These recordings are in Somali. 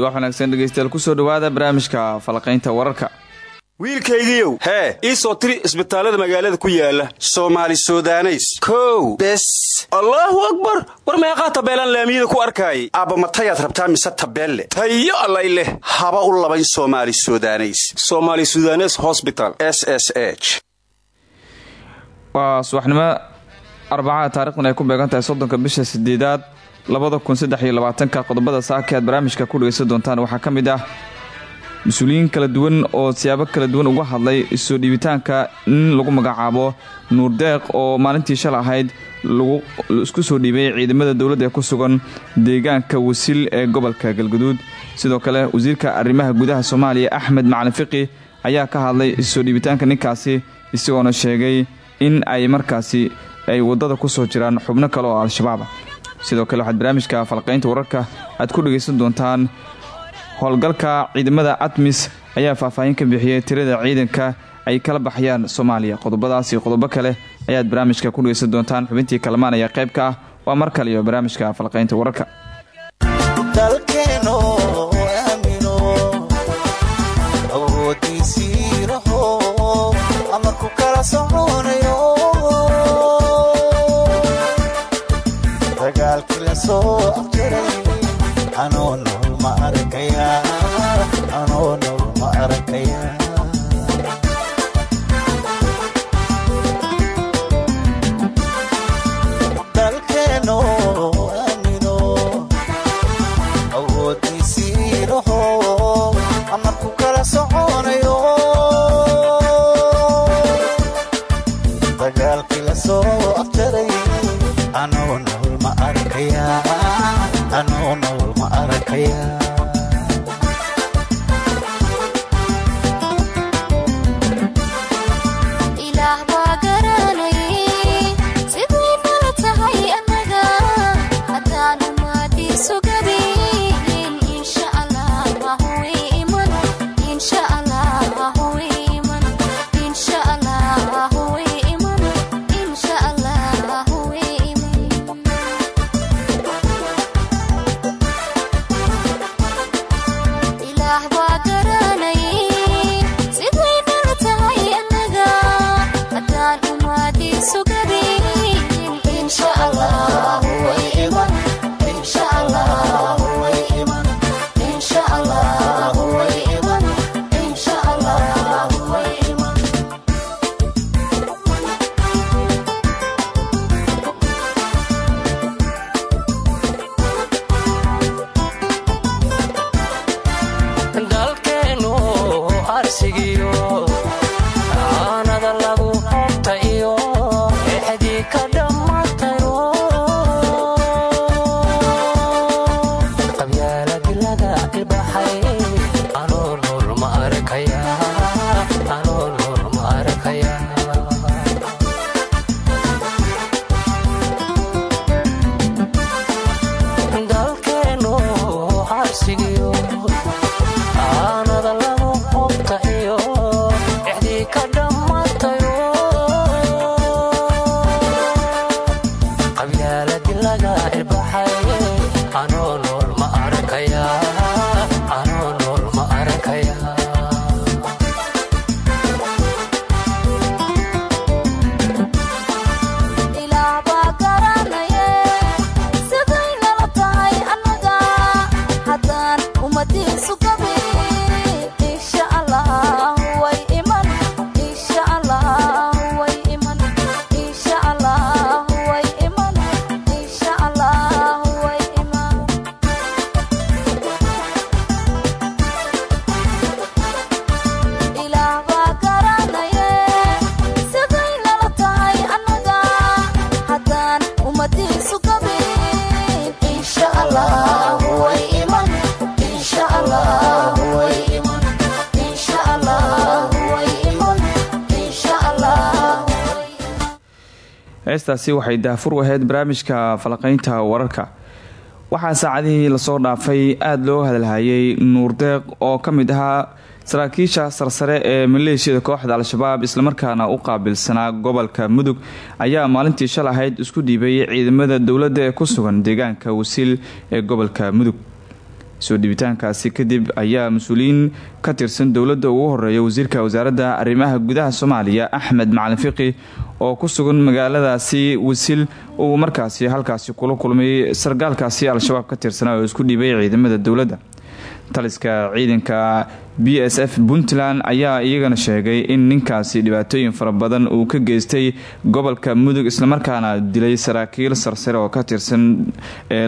subax wanaagsan dhegeystayaal ku soo dhawaada barnaamijka falaqaynta wararka. Wiilkaygiiow hee ii soo tiri isbitaallada magaalada ku yaalla soomaali sudaneys. Kow. Bes. Allaahu akbar! War meeqaa tabeelaan laamiyada ku arkaayay aabba matayaad rabtaa mise tabeelle? Tayo allay leh. Haba u labayn somaali sudaneys. Somaali sudanes hosbital s s h. Waa subaxnimo arbacada ay ku beegan tahay soddonka bisha sideedaad labada kun saddex iyo labaatanka qodobada saaka aad barnaamijka ku dhegeysan doontaan waxaa ka mid ah mas'uuliyiin kala duwan oo siyaabo kala duwan uga hadlay soo dhiibitaanka nin lagu magacaabo nuurdeeq oo maalintii shal ahayd lagu isku soo dhiibay ciidamada dowladda ee ku sugan deegaanka wasil ee gobolka galguduud. Sidoo kale wasiirka arrimaha gudaha soomaaliya axmed macalin fiqi ayaa ka hadlay soo dhiibitaanka ninkaasi isagoona sheegay in ay markaasi ay waddada ku soo jiraan xubno kale oo al-shabaab ah sidoo kale waxaad barnaamijka falqaynta wararka aad ku dhegaysan doontaan. Howlgalka ciidamada admis ayaa faahfaahin ka bixiyey tirada ciidanka ay kala baxayaan soomaaliya. Qodobadaas iyo qodobo kale ayaad barnaamijka ku dhegaysan doontaan. Xubintii kalamaan ayaa qayb ka ah. Waa mar kale iyo barnaamijka falqaynta wararka laga soo afjara anoo nool ma arkaya heestaasi waxay daafur u ahayd barnaamijka falaqaynta wararka. Waxaa saacadihii la soo dhaafay aada loo hadalhayay nuurdeeq oo ka mid ahaa saraakiisha sarsare ee maleeshiyada kooxda al-shabaab islamarkaana u qaabilsanaa gobolka mudug. Ayaa maalintii shal ahayd isku dhiibay ciidamada dowladda ee ku sugan deegaanka wasiil ee gobolka mudug soo dhibitaankaasi kadib ayaa mas'uuliyiin ka tirsan dowladda ugu horreeya wasiirka wasaaradda arrimaha gudaha soomaaliya axmed macalin fiqi oo ku sugan magaaladaasi wasil uu markaasi halkaasi kula kulmay sargaalkaasi al-shabaab ka tirsanaa oo isku dhiibay ciidamada dowladda taliska ciidanka b s f puntland ayaa iyagana sheegay in ninkaasi dhibaatooyin fara badan uu ka geystay gobolka mudug islamarkaana dilay saraakiil sarsare oo ka tirsan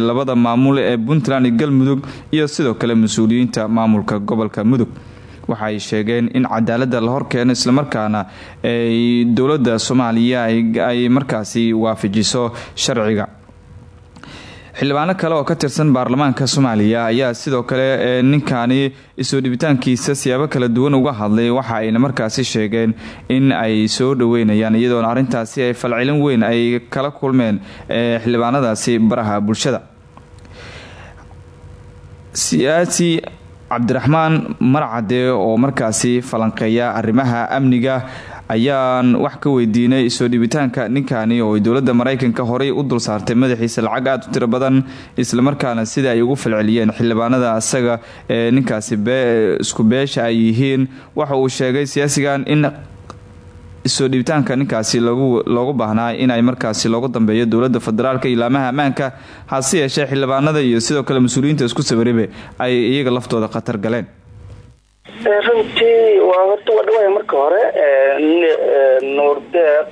labada maamul ee puntland iyo galmudug iyo sidoo kale mas'uuliyiinta maamulka gobolka mudug. Waxaay sheegeen in cadaalada la horkeeno islamarkaana ay dowladda soomaaliya ay markaasi waafajiso sharciga xildhibaano kale oo ka tirsan baarlamaanka soomaaliya ayaa sidoo kale ninkani isoo dhibitaankiisa siyaabo kala duwan uga hadlay. Waxa ayna markaasi sheegeen in ay soo dhaweynayaan iyadoona arrintaasi ay falcelin weyn ay kala kulmeen xildhibaanadaasi baraha bulshada. Siyaasi cabdiraxmaan marcade oo markaasi falanqeeya arrimaha amniga ayaan wax ka weydiinay soo dhibitaanka ninkani oo dowladda maraykanka horey u dul saartay madaxiisa lacag aada u tiro badan islamarkaana sida ay ugu falceliyeen xildhibaanada asaga ee ninkaasi isku beesha ay yihiin. Waxa uu sheegay siyaasigan in soo dhibitaanka ninkaasi loogu baahnaa inay markaasi loogu dambeeyo dowladda federaalka ilaamaha ammaanka hase yeeshee xildhibaanada iyo sidoo kale mas'uuliyiinta isku sawiribe ay iyaga laftooda khatar galeen runtii waa horta waa dhawaaya marka hore nuur deeq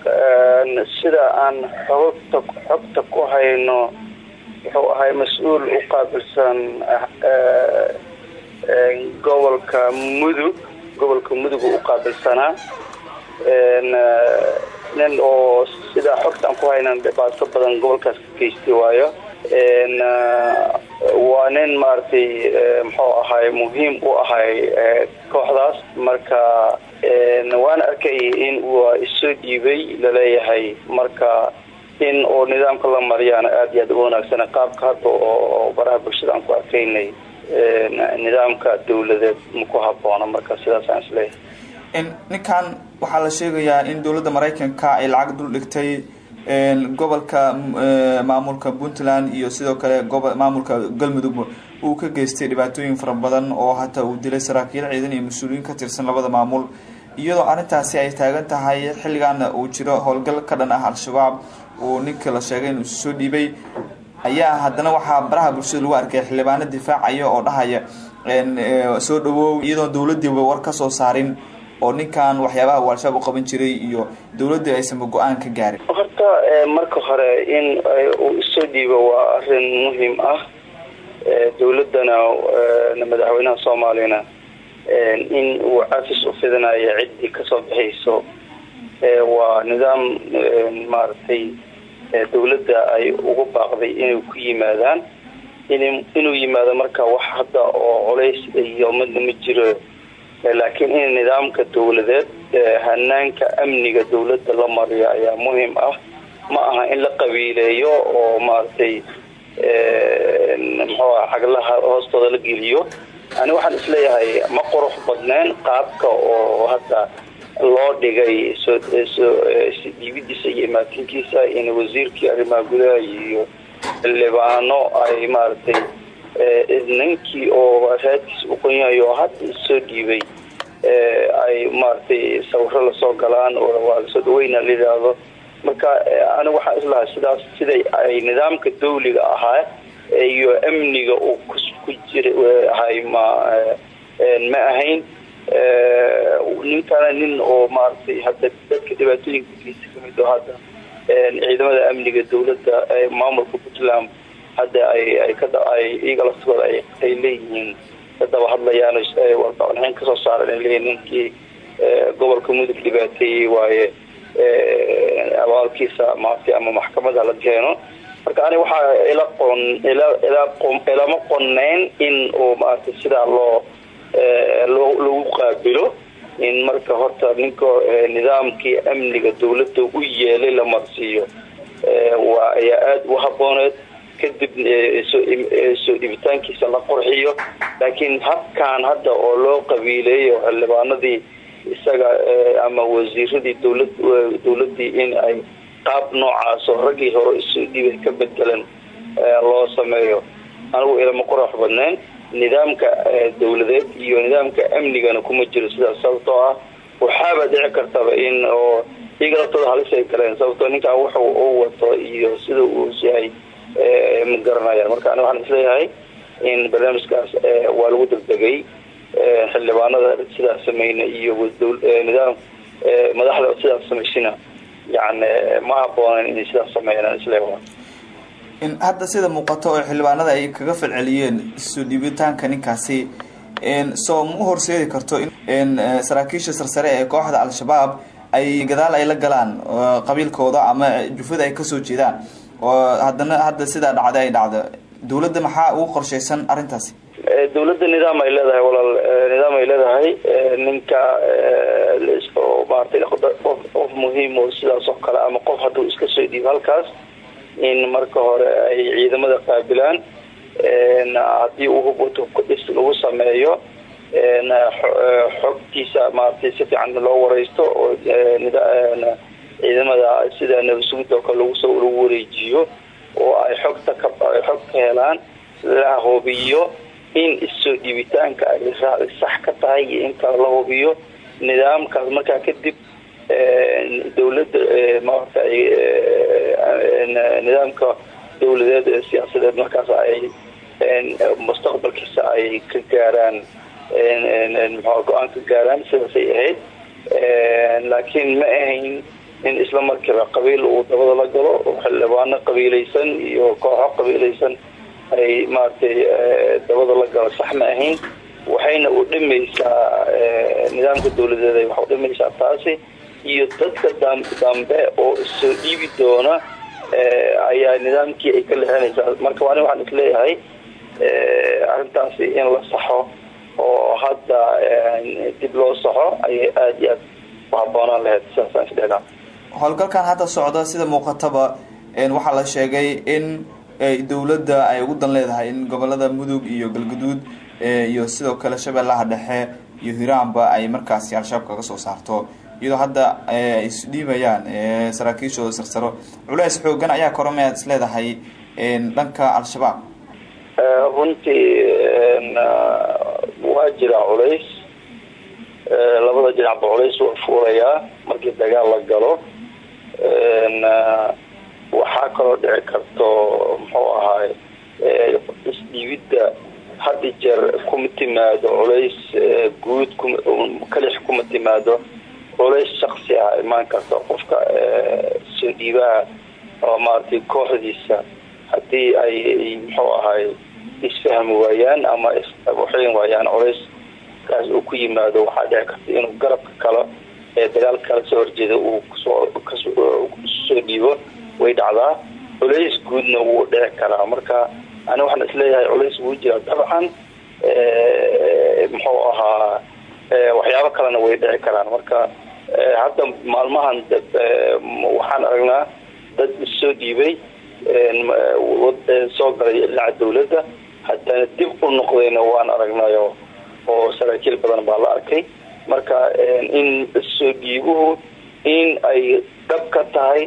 sida aan xogta xogta ku hayno wuxuu ahay mas'uul u qaabilsan gobolka mudug gobolka mudug u qaabilsanaa nin oo sidaa xogta ku haynan dhibaato badan gobolkaas ka geystay waayo waa nin maaragtay muxuu ahay muhiim u ahay kooxdaas. Marka waan arkay in uu isoo dhiibay la leeyahay marka in oo nidaamka la mariyaana aada iyo aad uga wanaagsana qaabka hadda oo baraha bulshada aan ku arkaynay nidaamka dawladeed maku haboona marka sidaasaan is leeyahay ninkan waxaa la sheegayaa in dowladda maraykanka ay lacag dul dhigtay gobolka maamulka puntland iyo sidoo kale maamulka galmudug uu ka geystay dhibaatooyin fara badan oo hataa uu dilay saraakiil ciidan iyo mas'uuliyiin ka tirsan labada maamul. Iyadoo arrintaasi ay taagan tahay xilligaana uu jiro howlgal ka dhan ah al-shabaab uu ninka la sheegay inuu soo dhiibay ayaa haddana waxaa baraha bulshada lagu arkay xildhibaano difaacaya oo dhahaya soo dhawow iyadoo dowladiiba war ka soo saarin oo ninkan waxyaabaha uu al-shabaab u qaban jiray iyo dowladda aysanba go'aan ka gaarin. Horta marka hore in uu isoo dhiibo waa arrin muhiim ah. Dowladdana madaxweynaha soomaaliyana in uu cafis u fidinayo ciddii ka soo bixayso waa nidaam maaragtay dowladda ay ugu baaqday inay ku yimaadaan. Inuu yimaado marka wax hadda oo colays iyo midna ma jiro laakiin in nidaamka dawladeed hanaanka amniga dawladda la mariyo ayaa muhiim ah. Ma aha in la qabiileeyo oo maaragtay muxuu ah xaglaha hoostooda la geliyo. Ani waxaan is leeyahay ma qurux badneen qaabka oo hadda loo dhigay soo dhiibidiisa iyo imaatinkiisa in wasiirkii arrimaha gudaha iyo xildhibaano ay maaragtay ninkii oo raadkiisa uqonyahay oo hadda soo dhiibay ay maaragtay sawiro la soo galaan oo waa la soo dhaweyna la yidhaahdo marka anigu waxaan islahay sidaas siday ay nidaamka dawliga ahaa iyo amniga uu ku jira ahay ma ma ahayn. Ninkana nin oo maaragtay hadda dadka dhibaatooyinka geysa ka mid oo hadda ciidamada amniga dawladda maamulka puntland hadda ay ay ka ay leeyihiin. Kadaba hadlayaan warbixin ka soo saaran ay leeyihiin ninkii gobolka mudug dhibaateeyey waaye abaalkiisa maaragtay ama maxkamada la keeno. Marka ani waxaa ila qon ila ila ilama qonayn in uu maaragtay sidaa loo loo lagu qaabilo. In marka horta ninka nidaamkii amniga dawladda u yeelay la marsiiyo. Waa ayaa aada u habooneed kadib soo dhibitaankiisa la qurxiyo. Laakiin habkan hadda oo loo qabiileeyo xildhibaanadii isaga ama wasiiradii dawlad dawladii in ay qaab noocaasoo raggii hore isoo dhibay ka bedelan loo sameeyo. Anigu ilama qurax badnayn. Nidaamka dawladeed iyo nidaamka amnigana kuma jiro sidaas sababtoo ah waxaaba dhici kartaba in oo iyaga laftooda halis ay galeen sababtoo ninkaa wuxu u wato iyo sida uu yahay ma garanayaan marka aniga waxaan is leeyahay in barnaamijkaas waa lagu degdegay xildhibaanada sidaas sameyna iyo nidaam madaxda sidaas samaysina. Yani ma haboonan inay sidaas sameeyaan is leeyahay hadda sida muuqato oo xildhibaanada ay kaga falceliyeen soo dhiibitaanka ninkaasi soo ma u horseedi karto in saraakiisha sarsare ee kooxda al-shabaab ay gadaal ay la galaan qabiilkooda ama jufada ay ka soo jeedaan oo haddana hadda sidaa dhacday ay dhacdo dawladda maxaa ugu qorshaysan arrintaasi? Dawladda nidaam ay leedahay walaal nidaam ay leedahay ninka oo maaragtay qof muhiim oo sidaas oo kale ama qof hadduu iska soo dhiibo halkaas in marka hore ay ciidamada qaabilaan haddii uu hubwato kudhis lagu sameeyo xogtiisa maaragtay si fiican loo wareysto oo ciidamada sida nabasugida oo kale lagusoo lagu wareejiyo oo ay xogta ka xog ka helaan la hubiyo in issoo dhiibitaanka ay sax ka tahay iyo in kale la hubiyo nidaamkaas markaa kadib dawladda maarata nidaamka dawladeed ee siyaasadeed markaas ay mustaqbalkiisa ay ka gaaraan mxua go'aan ka gaaraan sidaasay ahayd. Laakiin ma ahayn in isla markiiba qabiil uu dabada la galo xildhibaano qabiilaysan iyo kooxo qabiilaysan ay maaragtay dabada la galo. Sax ma ahayn waxayna u dhimaysaa nidaamka dawladeed waxa u dhimaysaa taasi iyo dadka dambe oo soo dhiibi doona ayaa nidaamkii ay ka leexinaysaa marka ani waxaan is leeyahay arrintaasi in la saxo oo hadda dib loo saxo ayay aada iyo aad u haboonaan lahayd sidaasaan isdhehnaa howlgalkan hadda socda sida muuqataba waxaa la sheegay in dawladda ay ugu dan leedahay in gobollada mudug iyo galguduud iyo sidoo kale shabeellaha dhexe iyo hiraanba ay markaasi al-shabaab kaga soo saarto. Iyadoo hadda ay isdhiibayaan saraakiishooda sarsaro. Culeys xoogan ayaa korome aad is leedahay dhanka al-shabaab. Runtii waa jiraa culays. Labada dhinacba culays waa fuulayaa markii dagaal la galo waxaa kaloo dhici karto muxuu ahaay isdhiibidda had i jeer kuma timaado culays guud kalix kuma timaado culays shaksi ah imaan karta qofka soo dhiibaha oo maaragtay kooxdiisa. Haddii ay muxuu ahaay isfahmi waayaan ama iswaxeyn waayaan culays kaas uu ku yimaado waxaa dhici karta inuu garabka kale ee dagaalka kala soo horjeeda uu ku soo dhiibo way dhacdaa. Culays guudna wuu dhici karaa. Marka ani waxaan is leeyahay culays wuu jira. Dabcan muxuu ahaa waxyaabo kalena way dhici karaan. Marka hadda maalmahan waxaan aragnaa dad issoo dhiibay soo galay dhinaca dawladda haddana dib u noqdayna waan aragnayo oo saraakiil badan baa la arkay marka in soo dhiibuhu in ay dhab ka tahay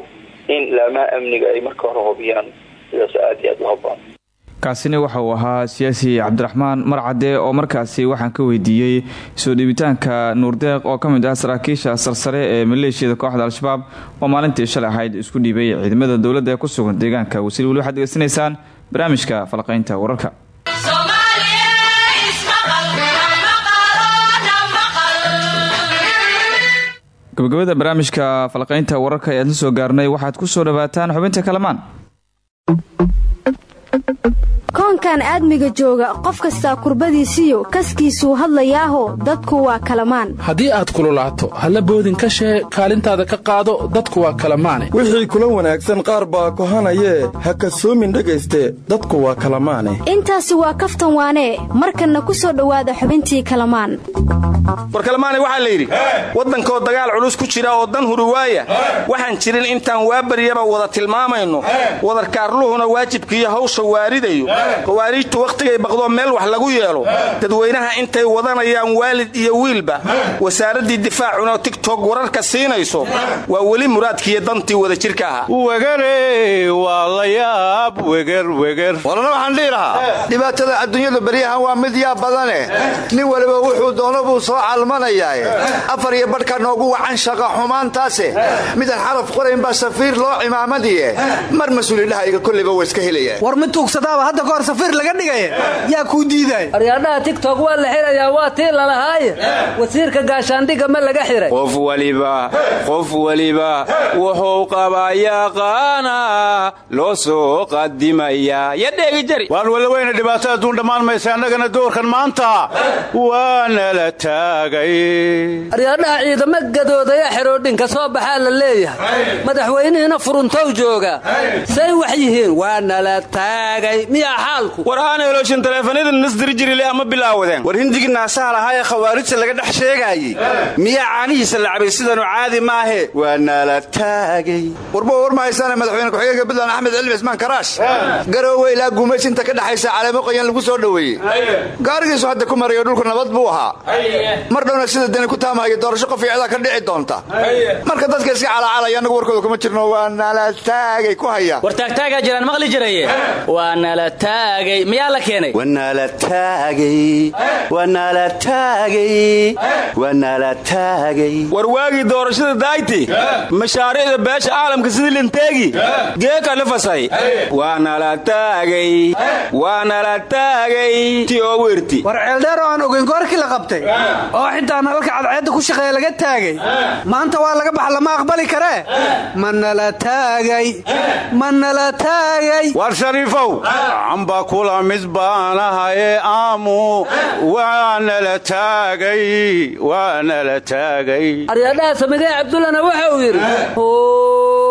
in ilaamaha amniga ay marka hore hubiyaan. Sidaas aada iyo aada kaasina waxa uu ahaa siyaasi cabdiraxmaan marcade oo markaasi waxaan ka weydiiyey soo dhiibitaanka nuurdeeq oo ka mid ah saraakiisha sarsare ee maleeshiyada kooxda al-shabaab oo maalintii shalay ahayd isku dhiibay ciidamada dowladda ee ku sugan deegaanka. Wasiir weli waxaad degeysanaysaan barnaamijka falaqaynta wararka gabagabada barnaamijka falaqaynta wararka ayaad la soo gaarnay waxaad ku soo dhawaataan xubinta kalamaan koonkan aadmiga jooga qof kastaa kurbadiisiyo kaskiisuu hadlayaaho dadku waa kalamaan. Haddii aad kululaato halla boodin ka shee kaalintaada ka qaado dadku waa kalamaane. Wixii kula wanaagsan qaar baa kohanayee ha kasoomin dhegayste dadku waa kalamaane. Intaasi waa kaftan waanee markanna ku soo dhowaada xubintii kalamaan. War kalamaane waxaa la yidhi waddankoo dagaal culus ku jira oo dan huri waaya waxaan jirin intaan waabaryaba wada tilmaamayno. Wadarkaarluhuna waajibkiiyo hawsha waaridayo khawaariijtu wakhtigay baqdoo meel wax lagu yeelo. Dadweynaha intay wadanayaan waalid iyo wiilba. Wasaaraddii difaacuna tigtog wararka siinayso. Waa weli muraadkiiyo dantii wadajirka ahaa. Wegare waa la yaab. Wegerweger warana waxaan dhihi lahaa. Dhibaatada adduunyadu baryahan waa mid yaab badane. Nin waliba wuxuu doono buu soo calmanayaae afar iyo badhka noogu wacan shaqa xumaantaase. Midaan xaraf qorayn baa safiir loo cimaamadiye. Mar mas'uulidhahayga kollayba waa iska helayaan kahor safiir laga dhigaya yaa kuu diiday. Aryaadhaha tigtok waa la xirayaa waa tii lalahaaye wasiirka gaashaandhigga ma laga xiray. Qof waliba qof waliba wuxuu qabaa yaqaana loo soo qadimayaa yadheegi jari. Waan walaweyna dhibaato adduun dhammaan maysa annagana doorkan maanta waana la taagay. Aryaadhaha ciidamo gadoodaya xeroodhinka soo baxaa la leeyahay. Madaxweynihiina furuntow jooga. Say wax yihiin waana la taagay. Miyaa xaalku war aan helooshin taleefanada nasdiri jirile ama bilaawadeen war hindigii naasaha lahaa ee khawaarijta laga dhex sheegaayey miyaa caanihiisa la cabay sidanu caadi maahe? Waa nala taagay. Warba war mahaysaane madaxweyne ku-xigeenka puntland axmed cilmi cismaan karaash garoowe ilaa guumaysinta ka dhexaysa caleemo qoyan lagu soo dhoweeyey. Gaarigiisu hadda ku marayo dhulku nabad buu ahaa. Mar dhowna sida dani ku taamahayo doorasho qof ka dhici doonta. Marka dadka iska calacalaya annagu warkooda kuma jirno waa nala taagay ku haya. War taagtaagaa jiraan maqli jiraye waa taagay miyaa la keenay? War waagii doorashada dayti mashaariicda beesha caalamka sidii linteegi. Geeka waanala taagay. Ti oo werti war ceeldheer oo aan ogeyn goorkii la qabtay. Oo xitaa nalalka cadceedda ku shaqeeya laga taagay. Maanta waa laga bax lama aqbali karee ma nala taagay. Ma nala taagay. War shariifow camba kula mid baanahaye aamu waana la taagay waana la taagay. Aryaadhaha samigee cabdullana waxa uu yidhi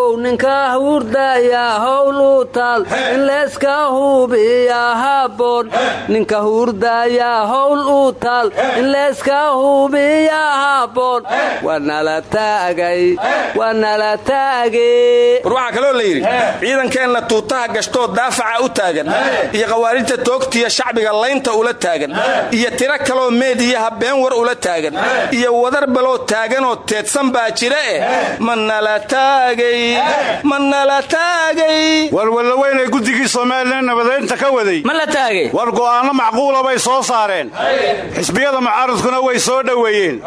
ow ninkaa hurdaya howluu taal in leeska hubiya haboon ninka hurdaya howl taal in leeska hubiya haboon wanala taagay wanala taagay. War waxaa kaloo la yidhi ciidankeenna tuutaha gashtoo daafaca u taagan. Iyo khawaarijta toogtiya shacbiga laynta ula taagan. Iyo tiro kaloo meediyaha been war ula taagan. Iyo wadar baloo taaganoo teedsan baa jira eh ma nala taagay ma nala taagay. War wallaweynay guddigii somalilan nabadeynta ka waday. War go'aanno macquula bay soo saareen. Xisbiyada mucaaradkuna way soo dhoweeyeen.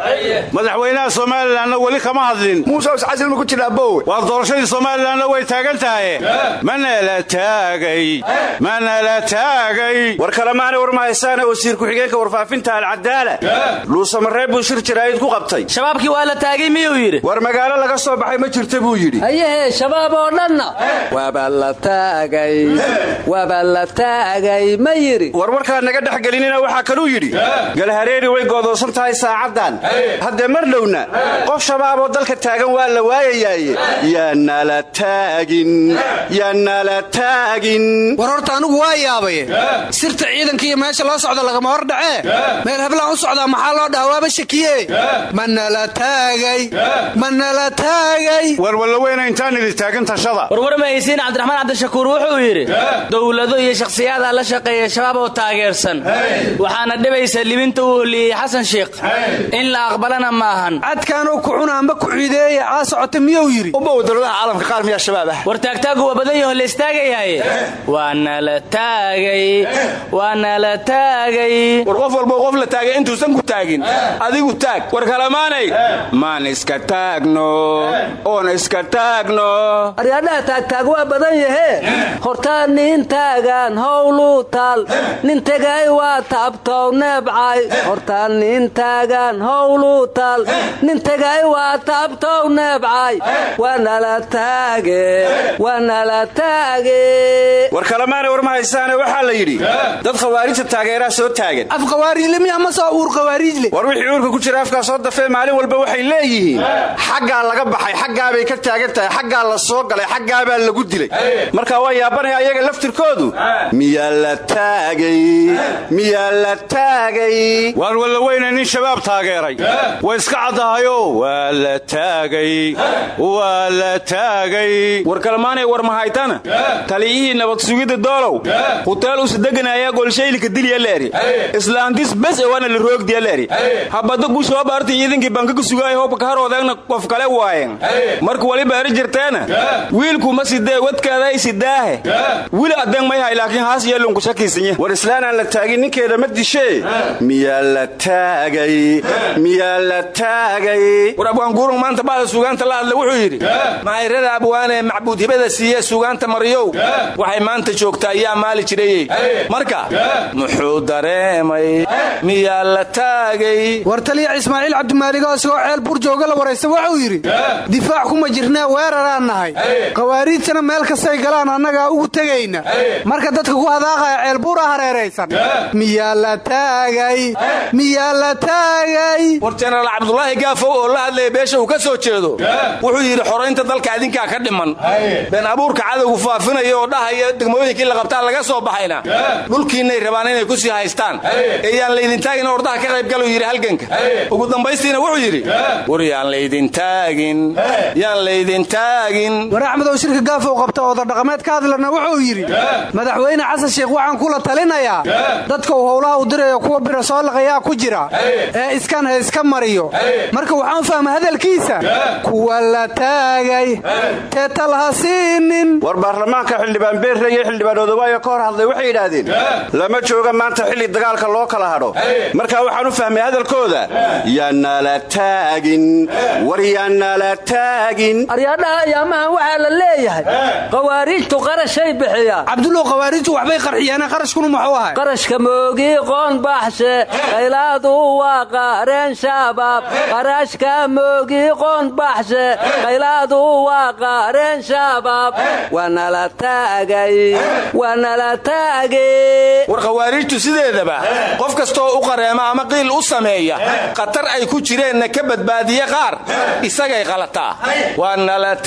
Madaxweynaha somalilanna weli kama hadlin. Muuse iscasil ma ku jiraa bowe war doorashadii somalilanna way taagan tahaye manala taagay. Manala taagay. War kalemaana war mahaysaane wasiir ku-xigeenka warfaafinta alcadaala luusamareeb buu shir jaraa'id ku qabtay? Shabaabkii waa la taagay miyuu yidhi? War magaalo laga soo baxay ma jirta buu yidhi hayahee shabaab oo dhanna waaba la taagay ma yidhi naga dhex gelinina waxaa kaluu yidhi galhareeri way goodoosan tahay saacaddan haddee mar dhowna qof shabaaboo dalka taagan waa la waayayaaye yaa nala taagin yaa nala taagin war horta anugu waa yaabaye sirta ciidanka iyo meesha loo socda lagama hor dhacee meel heblaan u socdaa maxaa loo dhaha waaba shakiye ma nala taagay ma nala taagay war warwar mahaysiin cabdiraxmaan cabdishakuur wuxuu yidhi dowlado iyo shakhsiyaada la shaqeeya shabaab oo taageersan. Waxaana dhibaysa libinta uu holiyey xasan sheikh. In la aqbalana maahan cadkaanuu ku cunaanba ku ciideeya aa socota miyuu yidhi. Ubow dowladaha caalamka qaar miyaa shabaab ah. War taagtaagu waa badan yaho la istaagayahaye waa nala taagay. Waa nala taagay. War qof qof la taagay intuusan ku taagin. Adigu taag. War kalamaanay maan iska taagno oon iska taagno aryaadhaha taagtaag waa badan yahee hortaa nin taagan howluu taal nin tegay waa taabtow neebcay hortaa nin taagan howluu taal nin tegay waa taabtow neebcay waa nala taage waa nala taage. War kalamaanay war mahaysaane waxaa la yidhi dad khawaarijta taageeraa soo taagan. Af khawaariijle miya ma soo uur khawaariijle war wixii uurka ku jira afkaa soo dafee maalin walba waxay leeyihiin xaggaa laga baxay xaggaabay ka taagan tahay xaggaa la soo galay xaggaabaa lagu dilay. Marka waa yaabanaya ayaga laftirkoodu. Miyaa la taagay miyaa la taagay. Waan walla weyne nin shabaab taageeray. Way iska caddahayo waa la taagay waa la taagay. War kalmaanay war mahaytana taliyihii nabad sugidda doolow. Huteel usa deganaya golshaylika dilyaleeri islaantis bes ewana la roogdiyaleeri habada gushoobaarti iidinkii bankaga sugaay hooba kaharoodeegna qof kale waayen marka waliba eri jirteena wiilkuma sidee? Wadkaaday sidaahe? Wili adeeg mayhay laakiin haas yeelunku shakiisinye. War islaanaan la taagin ninkeeda ma dishee miyaa la taagay? Miyaa la taagay? War abwaanguurung maanta bacda sugaanta la hadla wuxuu yidhi mahayrada abwaanee macbuud hibada siiye sugaanta maryow waxay maanta joogtaa yaa maali jirayey. Marka muxuu dareemay? Miyaa la taagay? War taliya ismaaciil cabdimaaligoo isagoo ceel buur jooga la waraysta wuxuu yidhi difaac kuma jirnee weeraraan nahay qawaariidtana meel kastay galaan annagaa ugu tegayna. Marka dadka ku hadaaqaya ceel buura hareeraysan. Miyaa la taagay? Miyaa la taagay? War jenaraal cabdulaahi gaafow oo la hadlaya beesha uu ka soo jeedo wuxuu yidhi xoraynta dalka adinkaa ka dhiman. Been abuurka cadowgu faafinaya oo dhahaya degmooyinkii la qabtaa laga soo baxayna. Dhulkiinnay rabaan inay ku sii haystaan. Ee yaan laydin taagin ordaha ka qaybgalu yidhi halganka. Ugu dambaystiina wuxuu yidhi war yaan laydin taagin. Yaan laydin taagin war axmedow shirka gaafow qabta oodadhaqameed ka hadlana wuxuu yidhi madaxweyne xasan sheikh waxaan kula talinayaa. Dadkau howlaha u dirayo kuwa bira soo laqayaa ku jira. Ee iskan ha iska mariyo. Marka waxaan fahma hadalkiisa. Kuwa la taagay. Teetal ha siinin war baarlamaanka xildhibaan beerre iyo xildhibaan odawaayo ka hor hadlay waxay yidhaahdeen lama jooga maanta xilli dagaalka loo kala hadho marka waxaan u fahmay hadalkooda yaanala taagin. War yaanala taagin ayaamahan waxaa la leeyahay. Qawaariijtu qarashay bixiyaan. Cabdulow qawaariijtu waxbay qarxiyeene qarashkunu muxuu ahay? Qarashka moogii qoon baxshe qaylaadu waa qaareen shabaab. Qarashka moogii qoon baxshe qaylaadu waa qaareen shabaab. Waa nala taagay waa nala taagay. War khawaariijtu sideedaba qof kastoo u qareema ama qiil u sameeya khatar ay ku jireenna ka badbaadiye qaar isagay qalataa. Waa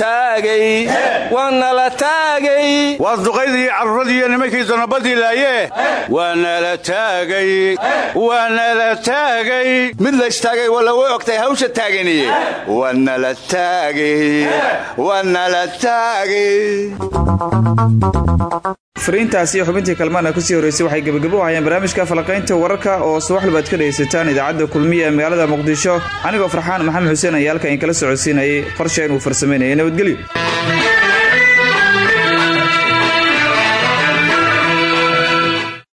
nala taagay waa nala taagay. Waa duqaydii carruuradii iyo nimankii donabadii laayee. Waa nala taagay. Waa nala taagay. Mid la istaagay walla way ogtay hawsha taaganiye waa nala taagay. Waa nala taagay fariintaasi iyo xubintii kalmaana ku sii horreysay waxay gebagabo u hayeen barnaamijka falaqaynta wararka oo subaxdaba ad ka dhegaysataan idaacadda kulmiya ee magaalada muqdisho. Anigoo farxaan maxamed xuseen ayaa halkan in kala socodsiinayay qorsha inuu farsamaynaya nabadgelyo